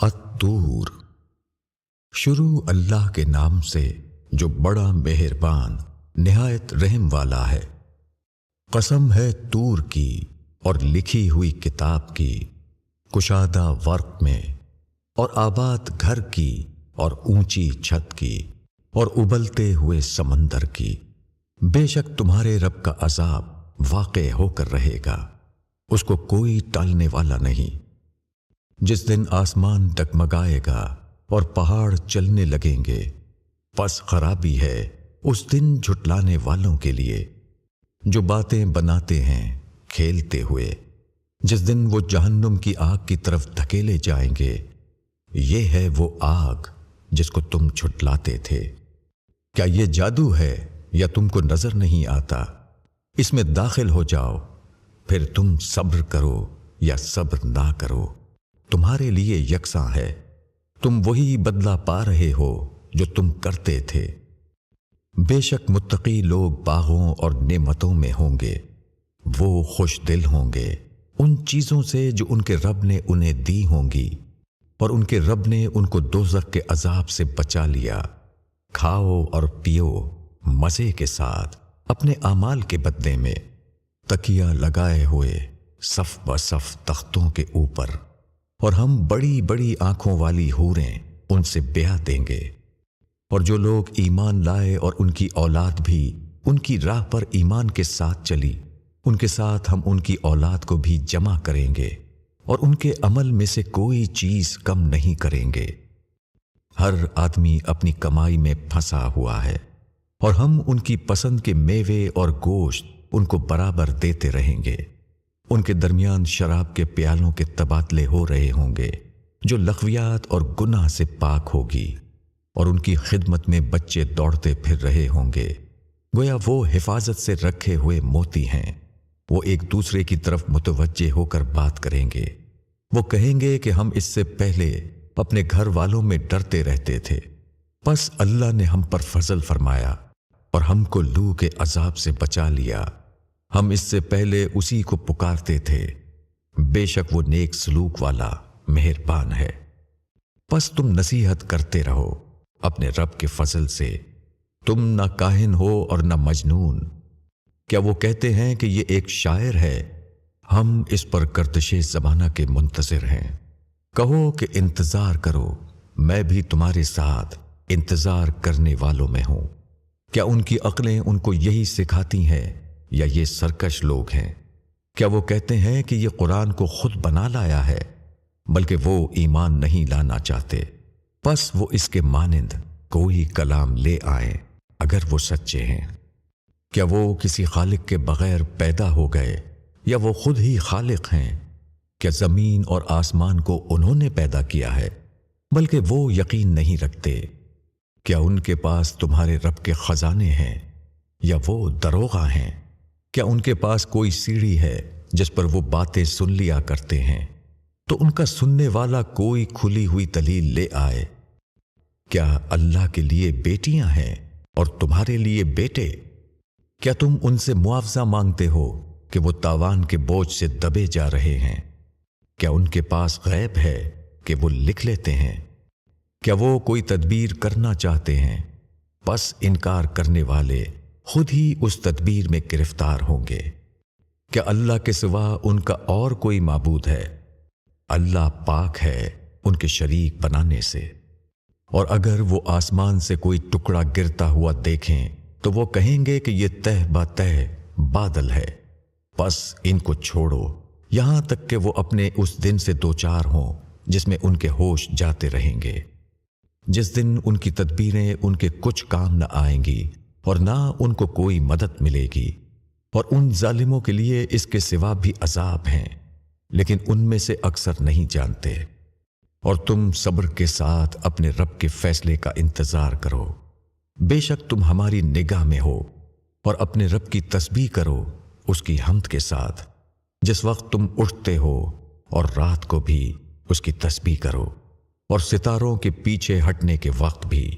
الطور۔ شروع اللہ کے نام سے جو بڑا مہربان، نہایت رحم والا ہے۔ قسم ہے تور کی اور لکھی ہوئی کتاب کی، کشادہ ورق میں، اور آباد گھر کی اور اونچی چھت کی اور ابلتے ہوئے سمندر کی۔ بے شک تمہارے رب کا عذاب واقع ہو کر رہے گا۔ اس کو کوئی ٹالنے والا نہیں۔ جس دن آسمان ڈگمگائے گا اور پہاڑ چلنے لگیں گے۔ پس خرابی ہے اس دن جھٹلانے والوں کے لیے۔ جو باتیں بناتے ہیں، کھیلتے ہوئے۔ جس دن وہ جہنم کی آگ کی طرف دھکیلے جائیں گے، یہ ہے وہ آگ جس کو تم چھٹلاتے تھے۔ کیا یہ جادو ہے یا تم کو نظر نہیں آتا؟ اس میں داخل ہو جاؤ، پھر تم صبر کرو یا صبر نہ کرو۔ تمہارے لیے یکساں ہے۔ تم وہی بدلہ پا رہے ہو جو تم کرتے تھے۔ بے شک متقی لوگ باغوں اور نعمتوں میں ہوں گے۔ وہ خوش دل ہوں گے۔ ان چیزوں سے جو ان کے رب نے انہیں دی ہوں گی۔ اور ان کے رب نے ان کو دوزخ کے عذاب سے بچا لیا۔ کھاؤ اور پیو مزے کے ساتھ اپنے اعمال کے بدلے میں۔ تکیا لگائے ہوئے صف بصف تختوں کے اوپر۔ اور ہم بڑی بڑی آنکھوں والی ہوریں ان سے بیاہ دیں گے۔ اور جو لوگ ایمان لائے اور ان کی اولاد بھی ان کی راہ پر ایمان کے ساتھ چلی، ان کے ساتھ ہم ان کی اولاد کو بھی جمع کریں گے اور ان کے عمل میں سے کوئی چیز کم نہیں کریں گے۔ ہر آدمی اپنی کمائی میں پھنسا ہوا ہے اور ہم ان کی پسند کے میوے اور گوشت ان کو برابر دیتے رہیں گے۔ ان کے درمیان شراب کے پیالوں کے تبادلے ہو رہے ہوں گے، جو لغویات اور گناہ سے پاک ہوگی، اور ان کی خدمت میں بچے دوڑتے پھر رہے ہوں گے۔ گویا وہ حفاظت سے رکھے ہوئے موتی ہیں۔ وہ ایک دوسرے کی طرف متوجہ ہو کر بات کریں گے۔ وہ کہیں گے کہ ہم اس سے پہلے اپنے گھر والوں میں ڈرتے رہتے تھے۔ بس اللہ نے ہم پر فضل فرمایا اور ہم کو لو کے عذاب سے بچا لیا۔ ہم اس سے پہلے اسی کو پکارتے تھے۔ بے شک وہ نیک سلوک والا مہربان ہے۔ بس تم نصیحت کرتے رہو اپنے رب کے فضل سے۔ تم نہ کاہن ہو اور نہ مجنون۔ کیا وہ کہتے ہیں کہ یہ ایک شاعر ہے؟ ہم اس پر کرتش زمانہ کے منتظر ہیں۔ کہو کہ انتظار کرو۔ میں بھی تمہارے ساتھ انتظار کرنے والوں میں ہوں۔ کیا ان کی عقلیں ان کو یہی سکھاتی ہیں؟ یا یہ سرکش لوگ ہیں؟ کیا وہ کہتے ہیں کہ یہ قرآن کو خود بنا لایا ہے، بلکہ وہ ایمان نہیں لانا چاہتے؟ بس وہ اس کے مانند کوئی کلام لے آئے اگر وہ سچے ہیں۔ کیا وہ کسی خالق کے بغیر پیدا ہو گئے یا وہ خود ہی خالق ہیں؟ کیا زمین اور آسمان کو انہوں نے پیدا کیا ہے، بلکہ وہ یقین نہیں رکھتے؟ کیا ان کے پاس تمہارے رب کے خزانے ہیں یا وہ دروغہ ہیں؟ کیا ان کے پاس کوئی سیڑھی ہے جس پر وہ باتیں سن لیا کرتے ہیں؟ تو ان کا سننے والا کوئی کھلی ہوئی دلیل لے آئے، کیا اللہ کے لیے بیٹیاں ہیں اور تمہارے لیے بیٹے؟ کیا تم ان سے معاوضہ مانگتے ہو کہ وہ تاوان کے بوجھ سے دبے جا رہے ہیں؟ کیا ان کے پاس غیب ہے کہ وہ لکھ لیتے ہیں؟ کیا وہ کوئی تدبیر کرنا چاہتے ہیں؟ بس انکار کرنے والے خود ہی اس تدبیر میں گرفتار ہوں گے کیا اللہ کے سوا ان کا اور کوئی معبود ہے۔ اللہ پاک ہے ان کے شریک بنانے سے۔ اور اگر وہ آسمان سے کوئی ٹکڑا گرتا ہوا دیکھیں تو وہ کہیں گے کہ یہ تہ با بادل ہے۔ بس ان کو چھوڑو۔ یہاں تک کہ وہ اپنے اس دن سے دو چار ہوں جس میں ان کے ہوش جاتے رہیں گے۔ جس دن ان کی تدبیریں ان کے کچھ کام نہ آئیں گی اور نہ ان کو کوئی مدد ملے گی۔ اور ان ظالموں کے لیے اس کے سوا بھی عذاب ہیں، لیکن ان میں سے اکثر نہیں جانتے۔ اور تم صبر کے ساتھ اپنے رب کے فیصلے کا انتظار کرو۔ بے شک تم ہماری نگاہ میں ہو اور اپنے رب کی تسبیح کرو اس کی حمد کے ساتھ۔ جس وقت تم اٹھتے ہو اور رات کو بھی اس کی تسبیح کرو۔ اور ستاروں کے پیچھے ہٹنے کے وقت بھی۔